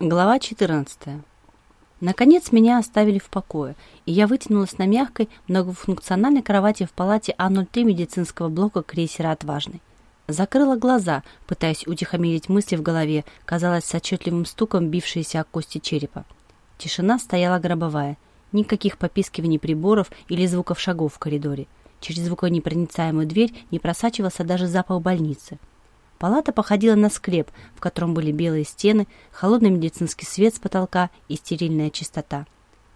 Глава 14. Наконец меня оставили в покое, и я вытянулась на мягкой, многофункциональной кровати в палате А03 медицинского блока крейсера «Отважный». Закрыла глаза, пытаясь утихомирить мысли в голове, казалось, с отчетливым стуком бившиеся о кости черепа. Тишина стояла гробовая. Никаких попискиваний приборов или звуков шагов в коридоре. Через звуконепроницаемую дверь не просачивался даже запах больницы. Палата походила на склеп, в котором были белые стены, холодный медицинский свет с потолка и стерильная чистота.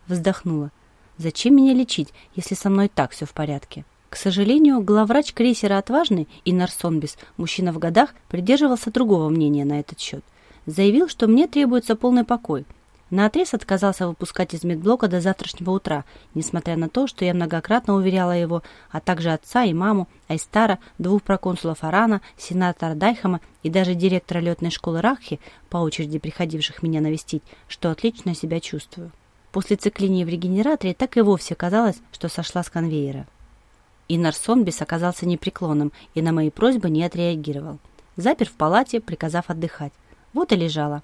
Вздохнула. Зачем меня лечить, если со мной так все в порядке? К сожалению, главврач крейсера «Отважный» Инар Сонбис, мужчина в годах, придерживался другого мнения на этот счет. Заявил, что мне требуется полный покой – Наотрез отказался выпускать из медблока до завтрашнего утра, несмотря на то, что я многократно уверяла его, а также отца и маму, Айстара, двух проконсулов Арана, сенатора Дайхама и даже директора летной школы Рахи, по очереди приходивших меня навестить, что отлично себя чувствую. После цикления в регенераторе так и вовсе казалось, что сошла с конвейера. Инар Сонбис оказался непреклонным и на мои просьбы не отреагировал. Запер в палате, приказав отдыхать. Вот и лежала,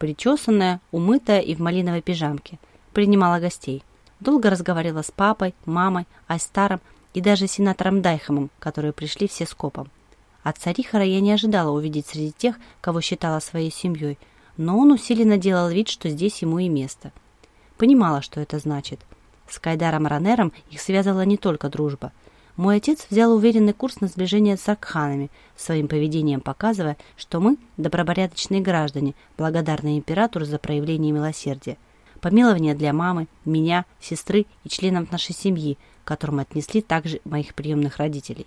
причесанная, умытая и в малиновой пижамке. Принимала гостей. Долго разговаривала с папой, мамой, Айстаром и даже сенатором Дайхамом, которые пришли все скопом. От царихара я не ожидала увидеть среди тех, кого считала своей семьей, но он усиленно делал вид, что здесь ему и место. Понимала, что это значит. С Кайдаром Ранером их связывала не только дружба – мой отец взял уверенный курс на сближение с аркханами, своим поведением показывая, что мы – добропорядочные граждане, благодарные императору за проявление милосердия. Помилование для мамы, меня, сестры и членов нашей семьи, которым отнесли также моих приемных родителей.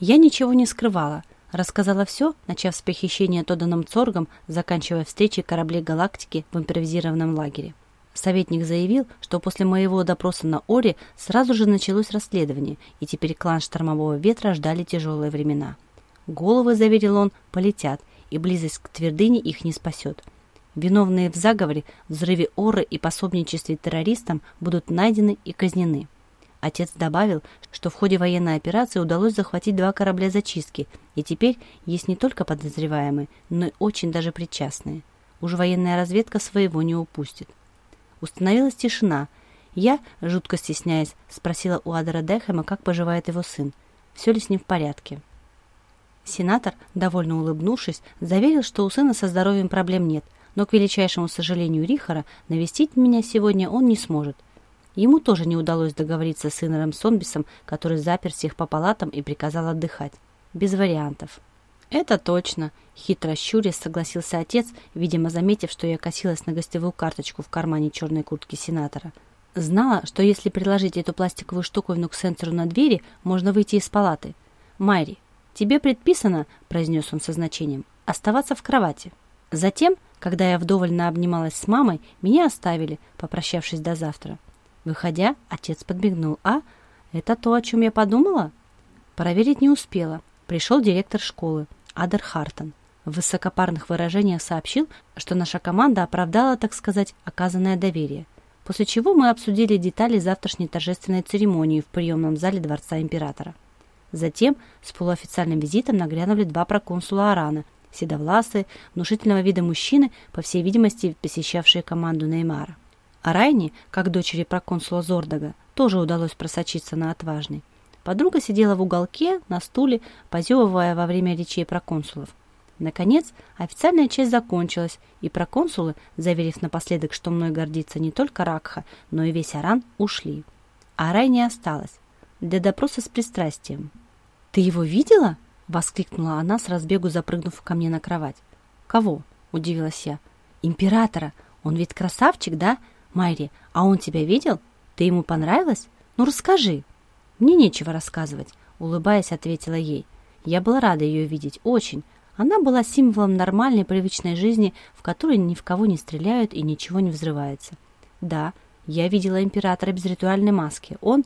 Я ничего не скрывала, рассказала все, начав с похищения Тоданом Цоргом, заканчивая встречей кораблей галактики в импровизированном лагере. Советник заявил, что после моего допроса на Оре сразу же началось расследование, и теперь клан Штормового Ветра ждали тяжелые времена. Головы, заверил он, полетят, и близость к твердыне их не спасет. Виновные в заговоре, взрыве Оры и пособничестве террористам будут найдены и казнены. Отец добавил, что в ходе военной операции удалось захватить два корабля зачистки, и теперь есть не только подозреваемые, но и очень даже причастные. Уж военная разведка своего не упустит. Установилась тишина. Я, жутко стесняясь, спросила у Адера Дехема, как поживает его сын. Все ли с ним в порядке. Сенатор, довольно улыбнувшись, заверил, что у сына со здоровьем проблем нет, но, к величайшему сожалению Рихара, навестить меня сегодня он не сможет. Ему тоже не удалось договориться с Инором Сонбисом, который запер всех по палатам и приказал отдыхать. Без вариантов. «Это точно», — хитро щурясь согласился отец, видимо, заметив, что я косилась на гостевую карточку в кармане черной куртки сенатора. Знала, что если приложить эту пластиковую штуковину к сенсору на двери, можно выйти из палаты. «Майри, тебе предписано», — произнес он со значением, — «оставаться в кровати». Затем, когда я вдоволь обнималась с мамой, меня оставили, попрощавшись до завтра. Выходя, отец подбегнул. «А, это то, о чем я подумала?» Проверить не успела. Пришел директор школы. Адер Хартон. В высокопарных выражениях сообщил, что наша команда оправдала, так сказать, оказанное доверие. После чего мы обсудили детали завтрашней торжественной церемонии в приемном зале Дворца Императора. Затем с полуофициальным визитом нагрянули два проконсула Арана, седовласые, внушительного вида мужчины, по всей видимости, посещавшие команду Неймара. А Райне, как дочери проконсула Зордага, тоже удалось просочиться на отважный. Подруга сидела в уголке, на стуле, позевывая во время речей проконсулов. Наконец, официальная часть закончилась, и проконсулы, заверив напоследок, что мной гордится не только Ракха, но и весь Аран, ушли. А Рай не осталась. Для допроса с пристрастием. «Ты его видела?» — воскликнула она, с разбегу запрыгнув ко мне на кровать. «Кого?» — удивилась я. «Императора. Он ведь красавчик, да? Майри, а он тебя видел? Ты ему понравилась? Ну, расскажи!» «Мне нечего рассказывать», — улыбаясь, ответила ей. Я была рада ее видеть, очень. Она была символом нормальной, привычной жизни, в которой ни в кого не стреляют и ничего не взрывается. Да, я видела императора без ритуальной маски. Он...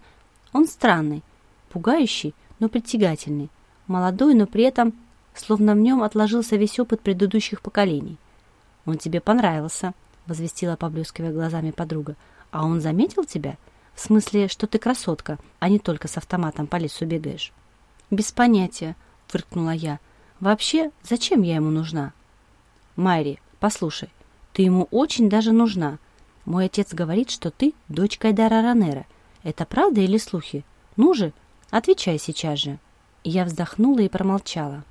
он странный, пугающий, но притягательный. Молодой, но при этом словно в нем отложился весь опыт предыдущих поколений. «Он тебе понравился», — возвестила, поблескивая глазами подруга. «А он заметил тебя?» В смысле, что ты красотка, а не только с автоматом по лесу бегаешь. Без понятия, фыркнула я. Вообще, зачем я ему нужна? Майри, послушай, Ты ему очень даже нужна. Мой отец говорит, что ты дочь Кайдара Ранера. Это правда или слухи? Ну же, отвечай сейчас же». Я вздохнула и промолчала.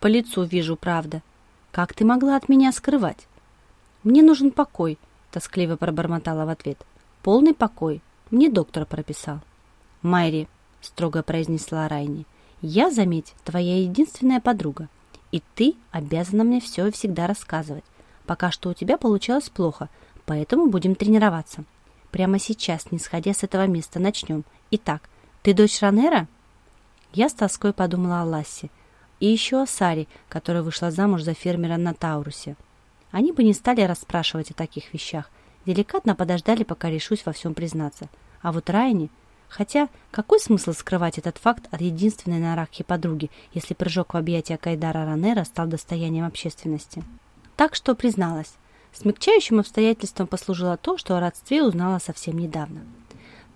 «По лицу вижу, правда. Как ты могла от меня скрывать?» «Мне нужен покой», — тоскливо пробормотала в ответ. «Полный покой. Мне доктор прописал». «Майри», — строго произнесла Райни, — «я, заметь, твоя единственная подруга, и ты обязана мне все и всегда рассказывать. Пока что у тебя получалось плохо, поэтому будем тренироваться. Прямо сейчас, не сходя с этого места, начнем. Итак, ты дочь Ранера?» Я с тоской подумала о Лассе и еще о Саре, которая вышла замуж за фермера на Таурусе. Они бы не стали расспрашивать о таких вещах, деликатно подождали, пока решусь во всем признаться. А вот Райни... Хотя, какой смысл скрывать этот факт от единственной на Арахе подруги, если прыжок в объятия Кайдара Ранера стал достоянием общественности? Так что призналась. Смягчающим обстоятельством послужило то, что о родстве узнала совсем недавно.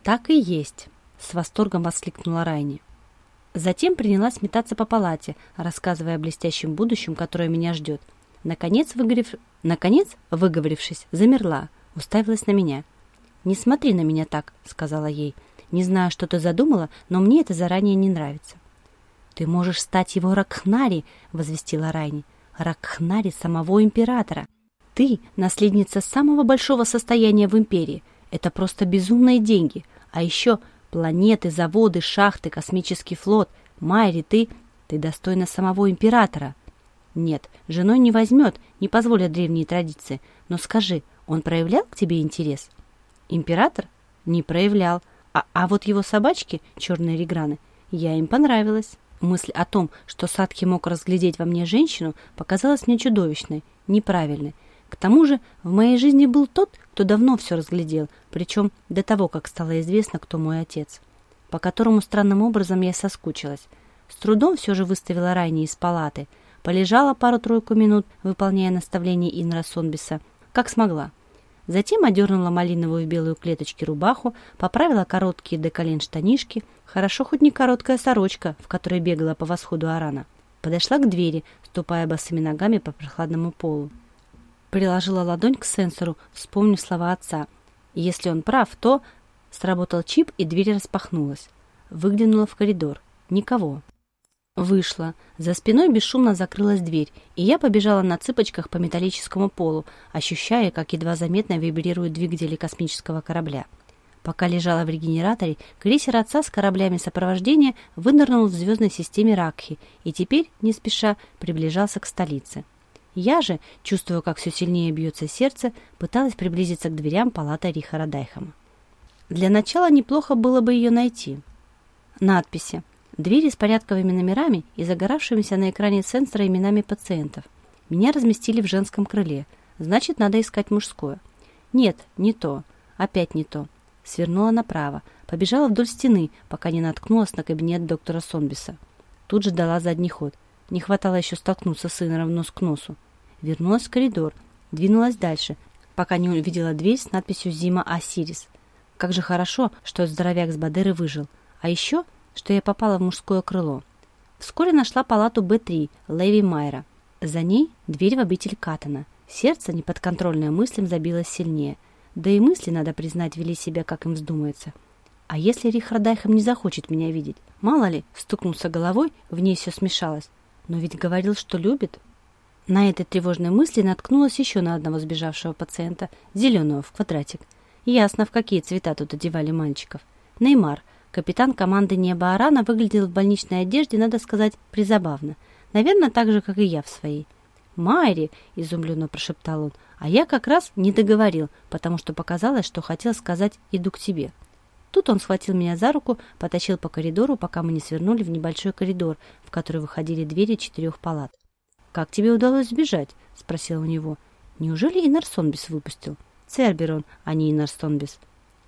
«Так и есть!» — с восторгом воскликнула Райни. Затем принялась метаться по палате, рассказывая о блестящем будущем, которое меня ждет. Наконец, выгорев... Наконец выговорившись, замерла, уставилась на меня. «Не смотри на меня так», — сказала ей. «Не знаю, что ты задумала, но мне это заранее не нравится». «Ты можешь стать его Ракхнари», — возвестила Райни. «Ракхнари самого императора. Ты — наследница самого большого состояния в империи. Это просто безумные деньги. А еще Планеты, заводы, шахты, космический флот. Майри, ты... Ты достойна самого императора. Нет, женой не возьмет, не позволят древние традиции. Но скажи, он проявлял к тебе интерес? Император? Не проявлял. А, а вот его собачки, черные реграны, я им понравилась. Мысль о том, что Садки мог разглядеть во мне женщину, показалась мне чудовищной, неправильной. К тому же в моей жизни был тот, кто давно все разглядел, причем до того, как стало известно, кто мой отец, по которому странным образом я соскучилась. С трудом все же выставила Райни из палаты, полежала пару-тройку минут, выполняя наставления Инра Сонбиса, как смогла. Затем одернула малиновую белую клеточки рубаху, поправила короткие до колен штанишки, хорошо хоть не короткая сорочка, в которой бегала по восходу Арана. Подошла к двери, ступая босыми ногами по прохладному полу. Приложила ладонь к сенсору, вспомнив слова отца. Если он прав, то... Сработал чип, и дверь распахнулась. Выглянула в коридор. Никого. Вышла. За спиной бесшумно закрылась дверь, и я побежала на цыпочках по металлическому полу, ощущая, как едва заметно вибрируют двигатели космического корабля. Пока лежала в регенераторе, крейсер отца с кораблями сопровождения вынырнул в звездной системе Ракхи и теперь, не спеша, приближался к столице. Я же, чувствуя, как все сильнее бьется сердце, пыталась приблизиться к дверям палаты Рихара Дайхама. Для начала неплохо было бы ее найти. Надписи. Двери с порядковыми номерами и загоравшимися на экране сенсора именами пациентов. Меня разместили в женском крыле. Значит, надо искать мужское. Нет, не то. Опять не то. Свернула направо. Побежала вдоль стены, пока не наткнулась на кабинет доктора Сонбиса. Тут же дала задний ход. Не хватало еще столкнуться с Инором нос к носу. Вернулась в коридор, двинулась дальше, пока не увидела дверь с надписью «Зима Осирис». Как же хорошо, что здоровяк с Бадеры выжил. А еще, что я попала в мужское крыло. Вскоре нашла палату Б3 Леви Майера. За ней дверь в обитель Катана. Сердце, неподконтрольное мыслям, забилось сильнее. Да и мысли, надо признать, вели себя, как им вздумается. А если Рихардайхам не захочет меня видеть? Мало ли, стукнулся головой, в ней все смешалось. Но ведь говорил, что любит. На этой тревожной мысли наткнулась еще на одного сбежавшего пациента, зеленого в квадратик. Ясно, в какие цвета тут одевали мальчиков. Неймар, капитан команды Неба Арана, выглядел в больничной одежде, надо сказать, призабавно. Наверное, так же, как и я в своей. «Майри!» — изумленно прошептал он. А я как раз не договорил, потому что показалось, что хотел сказать «иду к тебе». Тут он схватил меня за руку, потащил по коридору, пока мы не свернули в небольшой коридор, в который выходили двери четырех палат. «Как тебе удалось сбежать?» — спросил у него. «Неужели Инарсонбис выпустил?» «Церберон, а не Инарсонбис».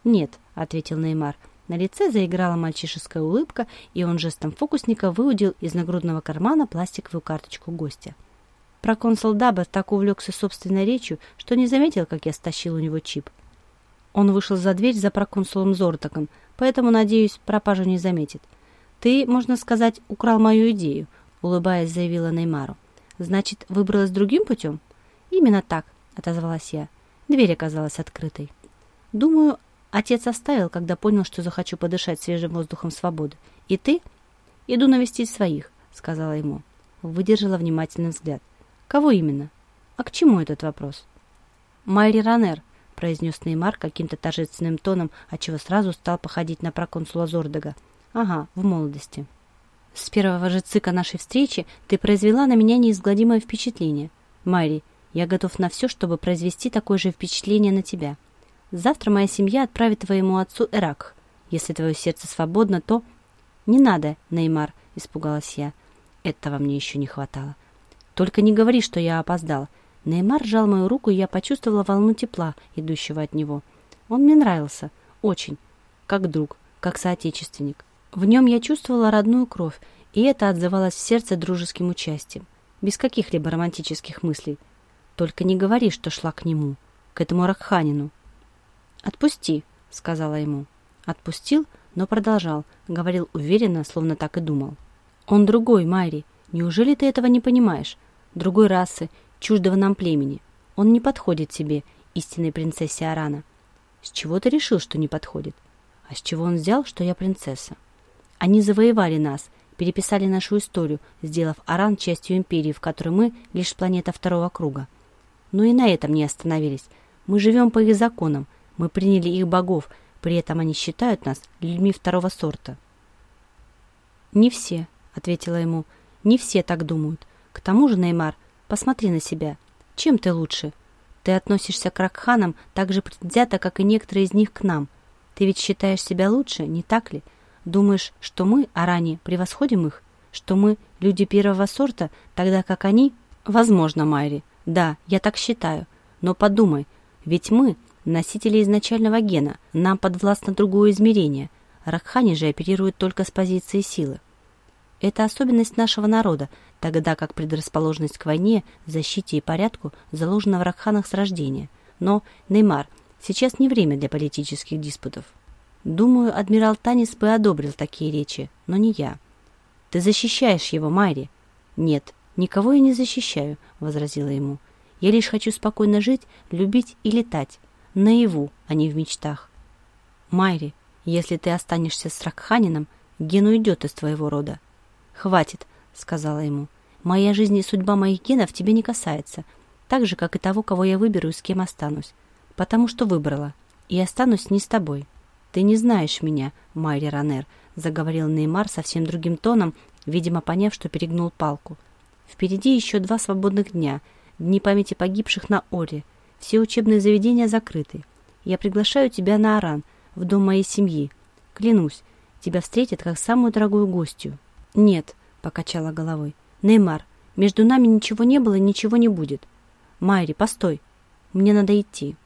«Нет», — ответил Неймар. На лице заиграла мальчишеская улыбка, и он жестом фокусника выудил из нагрудного кармана пластиковую карточку гостя. Проконсул Дабер так увлекся собственной речью, что не заметил, как я стащил у него чип. Он вышел за дверь за проконсулом Зортаком, поэтому, надеюсь, пропажу не заметит. «Ты, можно сказать, украл мою идею», — улыбаясь, заявила Неймару. «Значит, выбралась другим путем?» «Именно так. отозвалась я. Дверь оказалась открытой. Думаю, отец оставил, когда понял, что захочу подышать свежим воздухом свободы. И ты? Иду навестить своих, сказала ему. Выдержала внимательный взгляд. Кого именно? А к чему этот вопрос? Майри Ранер, произнес Неймар каким-то торжественным тоном, отчего сразу стал походить на проконсула Зордега. Ага, в молодости. С первого же цика нашей встречи ты произвела на меня неизгладимое впечатление. Майри, я готов на все, чтобы произвести такое же впечатление на тебя. Завтра моя семья отправит твоему отцу Эрак. Если твое сердце свободно, то... Не надо, Неймар, испугалась я. Этого мне еще не хватало. Только не говори, что я опоздал. Неймар сжал мою руку, и я почувствовала волну тепла, идущего от него. Он мне нравился. Очень. Как друг, как соотечественник. В нем я чувствовала родную кровь, и это отзывалось в сердце дружеским участием. Без каких-либо романтических мыслей. Только не говори, что шла к нему, к этому Ракханину. «Отпусти», — сказала ему. Отпустил, но продолжал, говорил уверенно, словно так и думал. «Он другой, Майри. Неужели ты этого не понимаешь? Другой расы, чуждого нам племени. Он не подходит тебе, истинной принцессе Арана. С чего ты решил, что не подходит? А с чего он взял, что я принцесса? Они завоевали нас, переписали нашу историю, сделав Аран частью империи, в которой мы лишь планета второго круга. Но и на этом не остановились. Мы живем по их законам, мы приняли их богов, при этом они считают нас людьми второго сорта. «Не все», — ответила ему, — «не все так думают. К тому же, Неймар, посмотри на себя. Чем ты лучше? Ты относишься к Ракханам так же предвзято, как и некоторые из них к нам. Ты ведь считаешь себя лучше, не так ли? Думаешь, что мы, Арани, превосходим их? Что мы люди первого сорта, тогда как они? Возможно, Майри. Да, я так считаю. Но подумай, ведь мы носители изначального гена, нам подвластно другое измерение. Ракхани же оперируют только с позиции силы. Это особенность нашего народа, тогда как предрасположенность к войне, защите и порядку заложена в Ракханах с рождения. Но, Неймар, сейчас не время для политических диспутов. Думаю, адмирал Танис бы одобрил такие речи, но не я. Ты защищаешь его, Майри. Нет, «Никого я не защищаю», — возразила ему. «Я лишь хочу спокойно жить, любить и летать. Наяву, а не в мечтах». «Майри, если ты останешься с Ракханином, ген уйдет из твоего рода». «Хватит», — сказала ему. «Моя жизнь и судьба моих генов тебе не касается, так же, как и того, кого я выберу и с кем останусь. Потому что выбрала, и останусь не с тобой». «Ты не знаешь меня, Майри Ранер», — заговорил Неймар совсем другим тоном, видимо, поняв, что перегнул палку. Впереди еще два свободных дня, дни памяти погибших на Оре. Все учебные заведения закрыты. Я приглашаю тебя на Аран, в дом моей семьи. Клянусь, тебя встретят как самую дорогую гостью. Нет, покачала головой. Неймар, между нами ничего не было ничего не будет. Майри, постой. Мне надо идти.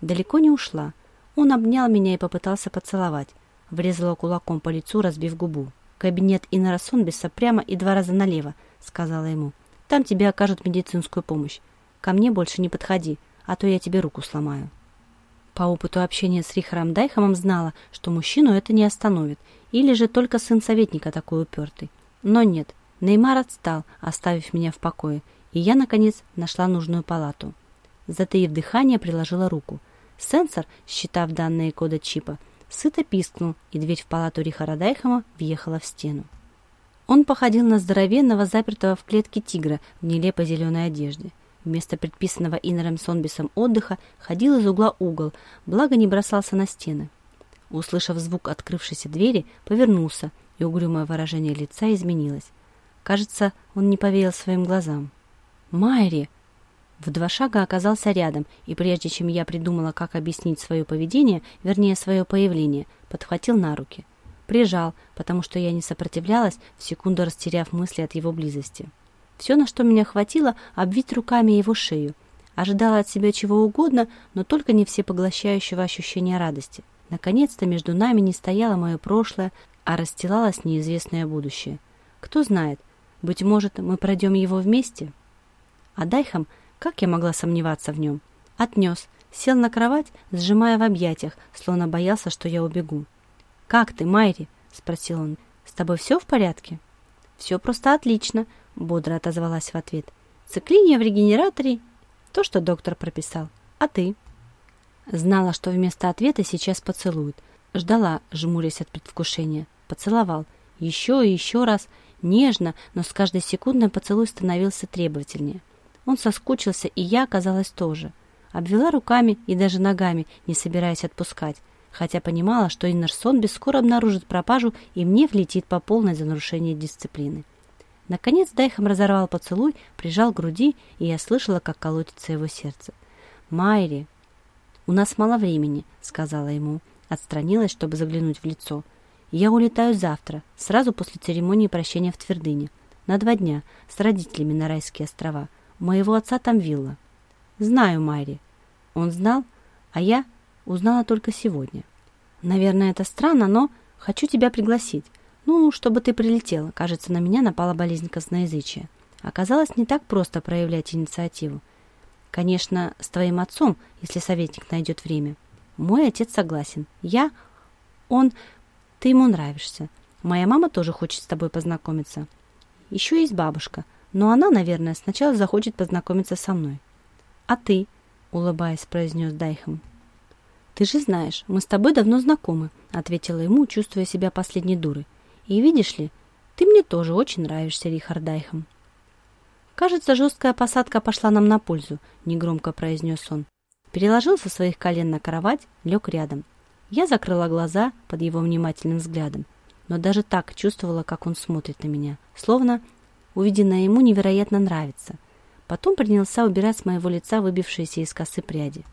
Далеко не ушла. Он обнял меня и попытался поцеловать. Врезала кулаком по лицу, разбив губу. Кабинет Иннера Сонбиса прямо и два раза налево –— сказала ему. «Там тебе окажут медицинскую помощь. Ко мне больше не подходи, а то я тебе руку сломаю». По опыту общения с Рихаром Дайхамом знала, что мужчину это не остановит, или же только сын советника такой упертый. Но нет, Неймар отстал, оставив меня в покое, и я, наконец, нашла нужную палату. Затаив дыхание, приложила руку. Сенсор, считав данные кода чипа, сыто пискнул, и дверь в палату Рихара Дайхама въехала в стену. Он походил на здоровенного, запертого в клетке тигра в нелепой зеленой одежде. Вместо предписанного Иннером Сонбисом отдыха ходил из угла угол, благо не бросался на стены. Услышав звук открывшейся двери, повернулся, и угрюмое выражение лица изменилось. Кажется, он не поверил своим глазам. «Майри!» В два шага оказался рядом, и прежде чем я придумала, как объяснить свое поведение, вернее, свое появление, подхватил на руки – Прижал, потому что я не сопротивлялась, в секунду растеряв мысли от его близости. Все, на что меня хватило, обвить руками его шею. Ожидала от себя чего угодно, но только не всепоглощающего ощущения радости. Наконец-то между нами не стояло мое прошлое, а расстилалось неизвестное будущее. Кто знает, быть может, мы пройдем его вместе? А Дайхам, как я могла сомневаться в нем? Отнес, сел на кровать, сжимая в объятиях, словно боялся, что я убегу. «Как ты, Майри?» — спросил он. «С тобой все в порядке?» «Все просто отлично», — бодро отозвалась в ответ. «Циклиния в регенераторе То, что доктор прописал. А ты? Знала, что вместо ответа сейчас поцелует. Ждала, жмурясь от предвкушения. Поцеловал. Еще и еще раз. Нежно, но с каждой секундой поцелуй становился требовательнее. Он соскучился, и я оказалась тоже. Обвела руками и даже ногами, не собираясь отпускать, хотя понимала, что Иннерсон без скоро обнаружит пропажу и мне влетит по полной за нарушение дисциплины. Наконец Дайхом разорвал поцелуй, прижал к груди, и я слышала, как колотится его сердце. «Майри!» «У нас мало времени», — сказала ему. Отстранилась, чтобы заглянуть в лицо. «Я улетаю завтра, сразу после церемонии прощения в Твердыне. На два дня, с родителями на Райские острова. У моего отца там вилла». «Знаю, Майри». Он знал, а я узнала только сегодня. «Наверное, это странно, но хочу тебя пригласить. Ну, чтобы ты прилетела. Кажется, на меня напала болезнь косноязычия. Оказалось, не так просто проявлять инициативу. Конечно, с твоим отцом, если советник найдет время. Мой отец согласен. Я... Он... Ты ему нравишься. Моя мама тоже хочет с тобой познакомиться. Еще есть бабушка, но она, наверное, сначала захочет познакомиться со мной. А ты, улыбаясь, произнес Дайхем. Ты же знаешь, мы с тобой давно знакомы, ответила ему, чувствуя себя последней дурой. И видишь ли, ты мне тоже очень нравишься, Рихард Дайхем. «Кажется, жесткая посадка пошла нам на пользу», — негромко произнес он. Переложил со своих колен на кровать, лег рядом. Я закрыла глаза под его внимательным взглядом, но даже так чувствовала, как он смотрит на меня, словно увиденное ему невероятно нравится. Потом принялся убирать с моего лица выбившиеся из косы пряди.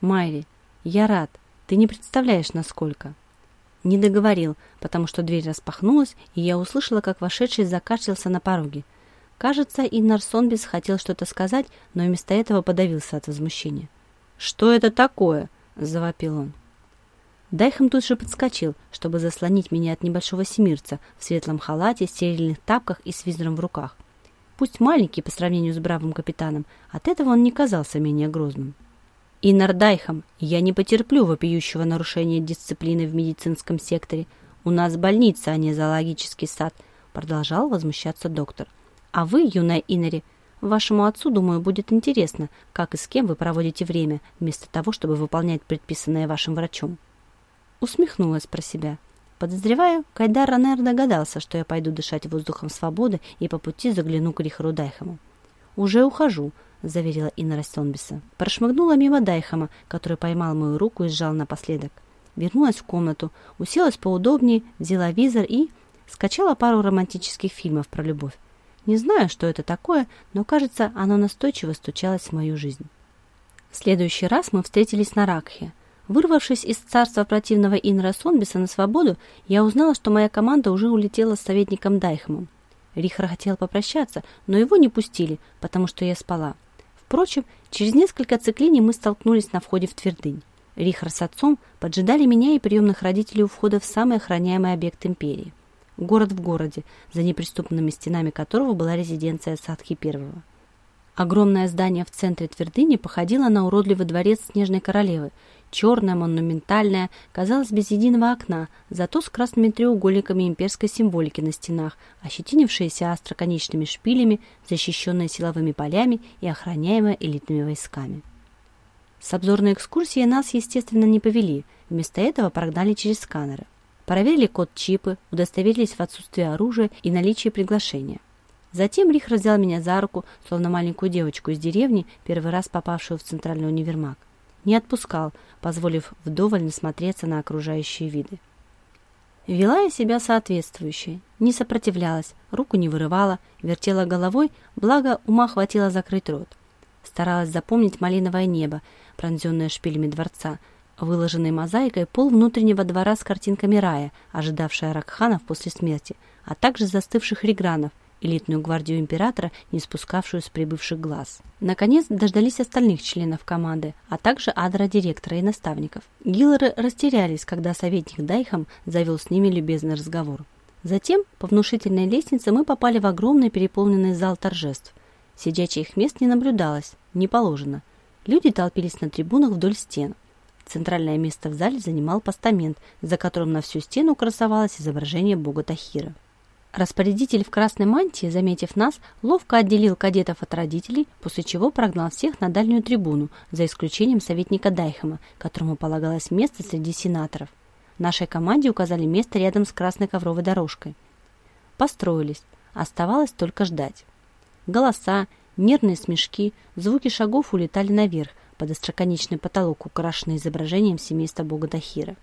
«Майри, я рад. Ты не представляешь, насколько». Не договорил, потому что дверь распахнулась, и я услышала, как вошедший закашлялся на пороге. Кажется, Иннар Сонбис хотел что-то сказать, но вместо этого подавился от возмущения. «Что это такое?» – завопил он. Дайхам тут же подскочил, чтобы заслонить меня от небольшого семирца в светлом халате, стерильных тапках и с визором в руках. Пусть маленький по сравнению с бравым капитаном, от этого он не казался менее грозным. «Иннар Дайхам, я не потерплю вопиющего нарушения дисциплины в медицинском секторе. У нас больница, а не зоологический сад», – продолжал возмущаться доктор. – а вы, юная Иннери, вашему отцу, думаю, будет интересно, как и с кем вы проводите время, вместо того, чтобы выполнять предписанное вашим врачом. Усмехнулась про себя. Подозреваю, Кайдар Ранер догадался, что я пойду дышать воздухом свободы и по пути загляну к Рихару Дайхаму. «Уже ухожу», — заверила Инна Растонбиса. Прошмыгнула мимо Дайхама, который поймал мою руку и сжал напоследок. Вернулась в комнату, уселась поудобнее, взяла визор и скачала пару романтических фильмов про любовь. Не знаю, что это такое, но, кажется, оно настойчиво стучалось в мою жизнь. В следующий раз мы встретились на Ракхе. Вырвавшись из царства противного Инра Сонбиса на свободу, я узнала, что моя команда уже улетела с советником Дайхмом. Рихар хотел попрощаться, но его не пустили, потому что я спала. Впрочем, через несколько циклиний мы столкнулись на входе в твердынь. Рихар с отцом поджидали меня и приемных родителей у входа в самый охраняемый объект империи – город в городе, за неприступными стенами которого была резиденция Садхи I. Огромное здание в центре твердыни походило на уродливый дворец Снежной Королевы. Черное, монументальное, казалось без единого окна, зато с красными треугольниками имперской символики на стенах, ощетинившиеся остроконечными шпилями, защищенные силовыми полями и охраняемые элитными войсками. С обзорной экскурсией нас, естественно, не повели, вместо этого прогнали через сканеры. Проверили код-чипы, удостоверились в отсутствии оружия и наличии приглашения. Затем Рих взял меня за руку, словно маленькую девочку из деревни, первый раз попавшую в центральный универмаг. Не отпускал, позволив вдоволь насмотреться на окружающие виды. Вела я себя соответствующе, не сопротивлялась, руку не вырывала, вертела головой, благо ума хватило закрыть рот. Старалась запомнить малиновое небо, пронзенное шпилями дворца – выложенный мозаикой пол внутреннего двора с картинками рая, ожидавшая Ракханов после смерти, а также застывших регранов, элитную гвардию императора, не спускавшую с прибывших глаз. Наконец дождались остальных членов команды, а также адра директора и наставников. Гиллеры растерялись, когда советник Дайхам завел с ними любезный разговор. Затем по внушительной лестнице мы попали в огромный переполненный зал торжеств. Сидячих мест не наблюдалось, не положено. Люди толпились на трибунах вдоль стен. Центральное место в зале занимал постамент, за которым на всю стену красовалось изображение бога Тахира. Распорядитель в красной мантии, заметив нас, ловко отделил кадетов от родителей, после чего прогнал всех на дальнюю трибуну, за исключением советника Дайхема, которому полагалось место среди сенаторов. Нашей команде указали место рядом с красной ковровой дорожкой. Построились. Оставалось только ждать. Голоса, нервные смешки, звуки шагов улетали наверх, под остроконечный потолок, украшенный изображением семейства бога Дахира.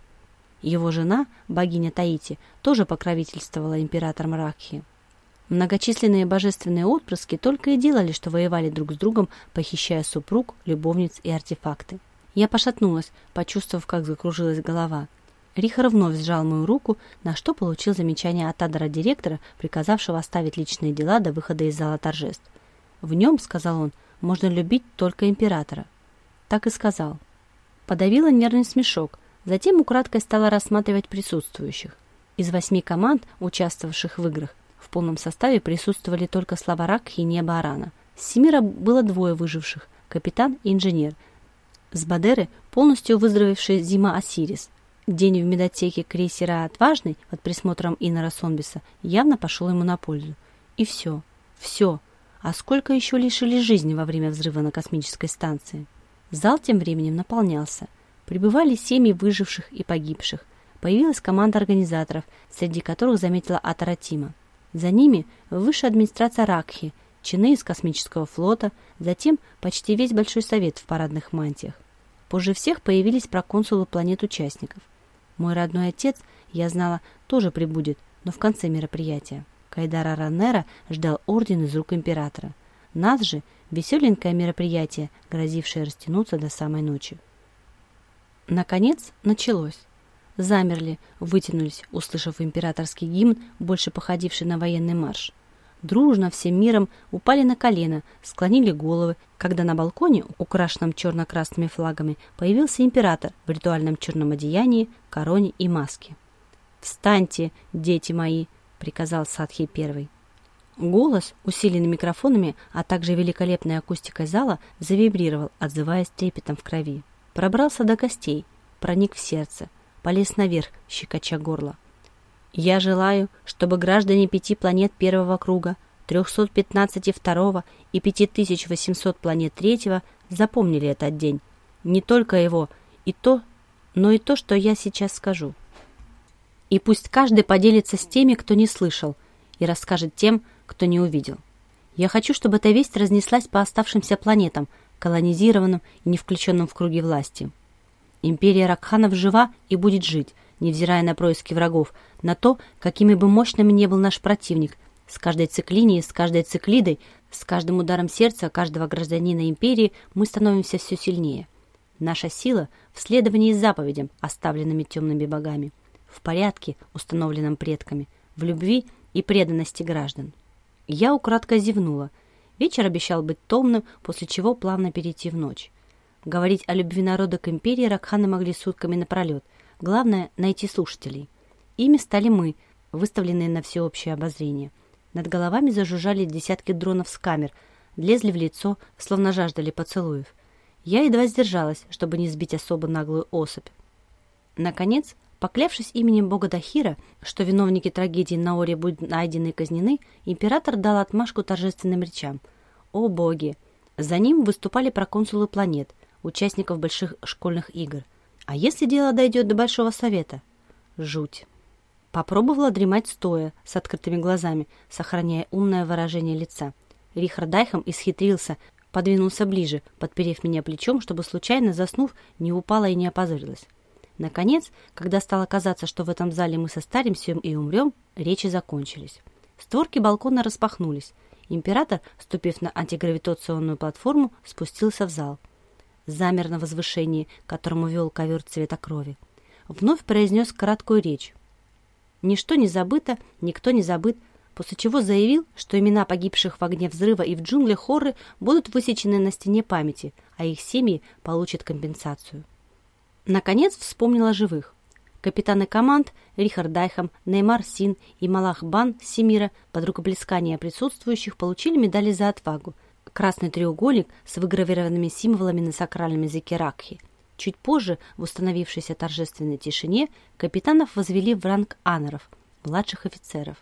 Его жена, богиня Таити, тоже покровительствовала императором Ракхи. Многочисленные божественные отпрыски только и делали, что воевали друг с другом, похищая супруг, любовниц и артефакты. Я пошатнулась, почувствовав, как закружилась голова. Рихар вновь сжал мою руку, на что получил замечание от Адара-директора, приказавшего оставить личные дела до выхода из зала торжеств. «В нем, — сказал он, — можно любить только императора». Так и сказал. Подавила нервный смешок, Затем украдкой стала рассматривать присутствующих. Из восьми команд, участвовавших в играх, в полном составе присутствовали только слова Ракхи и Неба Арана. С Семира было двое выживших – капитан и инженер. С Бадеры полностью выздоровевший Зима Осирис. День в медотеке крейсера «Отважный» под присмотром Инора Сонбиса явно пошел ему на пользу. И все, все. А сколько еще лишили жизни во время взрыва на космической станции? Зал тем временем наполнялся – Прибывали семьи выживших и погибших. Появилась команда организаторов, среди которых заметила Атара Тима. За ними высшая администрация Ракхи, чины из космического флота, затем почти весь Большой Совет в парадных мантиях. Позже всех появились проконсулы планет участников. Мой родной отец, я знала, тоже прибудет, но в конце мероприятия. Кайдара Ранера ждал орден из рук императора. Нас же веселенькое мероприятие, грозившее растянуться до самой ночи. Наконец началось. Замерли, вытянулись, услышав императорский гимн, больше походивший на военный марш. Дружно, всем миром упали на колено, склонили головы, когда на балконе, украшенном черно-красными флагами, появился император в ритуальном черном одеянии, короне и маске. «Встаньте, дети мои!» — приказал Садхи первый. Голос, усиленный микрофонами, а также великолепной акустикой зала, завибрировал, отзываясь трепетом в крови. Пробрался до костей, проник в сердце, полез наверх, щекоча горло. Я желаю, чтобы граждане пяти планет первого круга, 315 второго и 5800 планет третьего запомнили этот день. Не только его, и то, но и то, что я сейчас скажу. И пусть каждый поделится с теми, кто не слышал, и расскажет тем, кто не увидел. Я хочу, чтобы эта весть разнеслась по оставшимся планетам, колонизированным и не включенным в круги власти. Империя Ракханов жива и будет жить, невзирая на происки врагов, на то, какими бы мощными не был наш противник. С каждой циклинией, с каждой циклидой, с каждым ударом сердца каждого гражданина империи мы становимся все сильнее. Наша сила в следовании заповедям, оставленными темными богами, в порядке, установленном предками, в любви и преданности граждан. Я украдко зевнула – Вечер обещал быть томным, после чего плавно перейти в ночь. Говорить о любви народа к империи Ракханы могли сутками напролет. Главное — найти слушателей. Ими стали мы, выставленные на всеобщее обозрение. Над головами зажужжали десятки дронов с камер, лезли в лицо, словно жаждали поцелуев. Я едва сдержалась, чтобы не сбить особо наглую особь. Наконец, Поклявшись именем бога Дахира, что виновники трагедии на Оре будут найдены и казнены, император дал отмашку торжественным речам. О боги! За ним выступали проконсулы планет, участников больших школьных игр. А если дело дойдет до Большого Совета? Жуть. Попробовала дремать стоя, с открытыми глазами, сохраняя умное выражение лица. Рихард Дайхом исхитрился, подвинулся ближе, подперев меня плечом, чтобы, случайно заснув, не упала и не опозорилась. Наконец, когда стало казаться, что в этом зале мы состаримся и умрем, речи закончились. Створки балкона распахнулись. Император, ступив на антигравитационную платформу, спустился в зал. Замер на возвышении, которому вел ковер цвета крови. Вновь произнес краткую речь. Ничто не забыто, никто не забыт, после чего заявил, что имена погибших в огне взрыва и в джунглях Хорры будут высечены на стене памяти, а их семьи получат компенсацию. Наконец вспомнила живых. Капитаны команд Рихард Дайхам, Неймар Син и Малах Бан Семира под рукоплескание присутствующих получили медали за отвагу. Красный треугольник с выгравированными символами на сакральном языке Ракхи. Чуть позже, в установившейся торжественной тишине, капитанов возвели в ранг аноров, младших офицеров.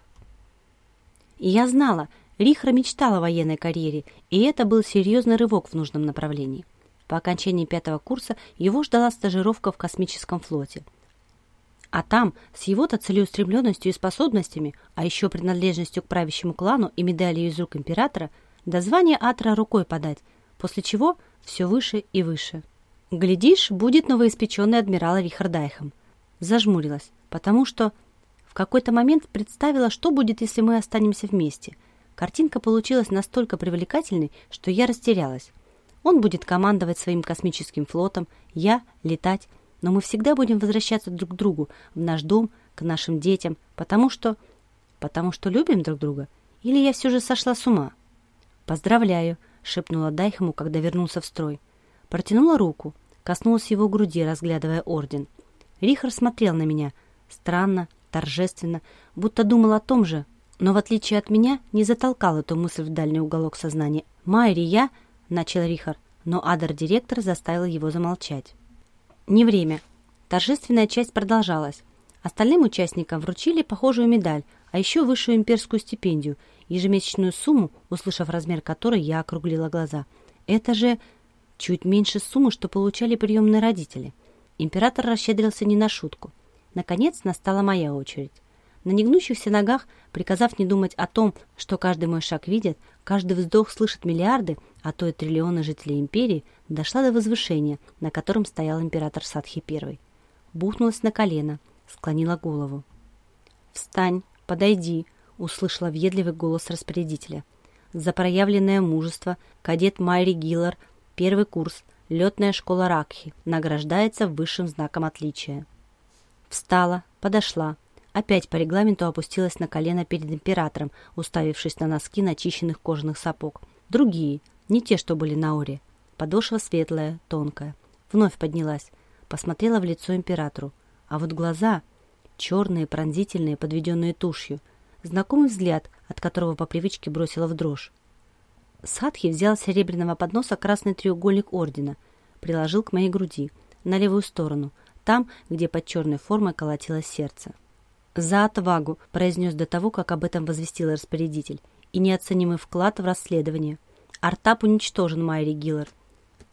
И я знала, Рихра мечтал о военной карьере, и это был серьезный рывок в нужном направлении. По окончании пятого курса его ждала стажировка в космическом флоте. А там, с его-то целеустремленностью и способностями, а еще принадлежностью к правящему клану и медалью из рук императора, до звания Атра рукой подать, после чего все выше и выше. Глядишь, будет новоиспеченный адмирал Рихардайхом. Зажмурилась, потому что в какой-то момент представила, что будет, если мы останемся вместе. Картинка получилась настолько привлекательной, что я растерялась. Он будет командовать своим космическим флотом, я — летать, но мы всегда будем возвращаться друг к другу, в наш дом, к нашим детям, потому что... Потому что любим друг друга? Или я все же сошла с ума? «Поздравляю», — шепнула Дайхему, когда вернулся в строй. Протянула руку, коснулась его груди, разглядывая орден. Рихар смотрел на меня. Странно, торжественно, будто думал о том же, но в отличие от меня не затолкал эту мысль в дальний уголок сознания. «Майри, я...» — начал Рихар, но Адар-директор заставил его замолчать. «Не время». Торжественная часть продолжалась. Остальным участникам вручили похожую медаль, а еще высшую имперскую стипендию, ежемесячную сумму, услышав размер которой, я округлила глаза. Это же чуть меньше суммы, что получали приемные родители. Император расщедрился не на шутку. Наконец настала моя очередь. На негнущихся ногах, приказав не думать о том, что каждый мой шаг видит, каждый вздох слышит миллиарды, а то и триллионы жителей империи, дошла до возвышения, на котором стоял император Садхи I. Бухнулась на колено, склонила голову. «Встань, подойди», — услышала въедливый голос распорядителя. «За проявленное мужество кадет Майри Гиллар, первый курс, летная школа Ракхи, награждается высшим знаком отличия». Встала, подошла, опять по регламенту опустилась на колено перед императором, уставившись на носки начищенных кожаных сапог. Другие, не те, что были на Оре. Подошва светлая, тонкая. Вновь поднялась, посмотрела в лицо императору. А вот глаза, черные, пронзительные, подведенные тушью. Знакомый взгляд, от которого по привычке бросила в дрожь. Садхи взял с серебряного подноса красный треугольник ордена, приложил к моей груди, на левую сторону, там, где под черной формой колотилось сердце. «За отвагу!» – произнес до того, как об этом возвестил распорядитель. «И неоценимый вклад в расследование. Артап уничтожен, Майри Гиллар».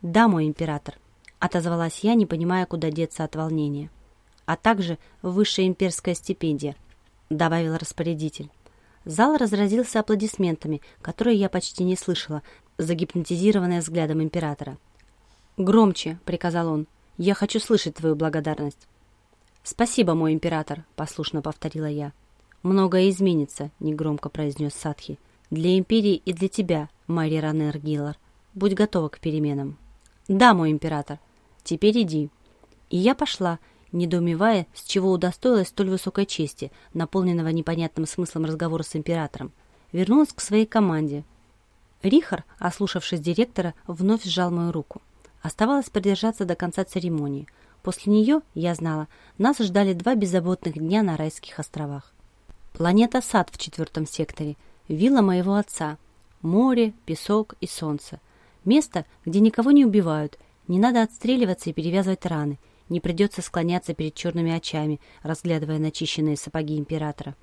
«Да, мой император», – отозвалась я, не понимая, куда деться от волнения. «А также высшая имперская стипендия», – добавил распорядитель. Зал разразился аплодисментами, которые я почти не слышала, загипнотизированная взглядом императора. «Громче», — приказал он, — «я хочу слышать твою благодарность». «Спасибо, мой император», — послушно повторила я. «Многое изменится», — негромко произнес Садхи. «Для империи и для тебя, Майри Ранер Гиллар. Будь готова к переменам». «Да, мой император. Теперь иди». И я пошла, недоумевая, с чего удостоилась столь высокой чести, наполненного непонятным смыслом разговора с императором. Вернулась к своей команде. Рихар, ослушавшись директора, вновь сжал мою руку. Оставалось продержаться до конца церемонии — После нее, я знала, нас ждали два беззаботных дня на райских островах. Планета Сад в четвертом секторе, вилла моего отца, море, песок и солнце. Место, где никого не убивают, не надо отстреливаться и перевязывать раны, не придется склоняться перед черными очами, разглядывая начищенные сапоги императора.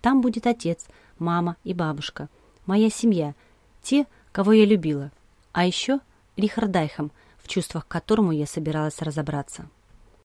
Там будет отец, мама и бабушка, моя семья, те, кого я любила. А еще Рихардайхам, в чувствах к которому я собиралась разобраться.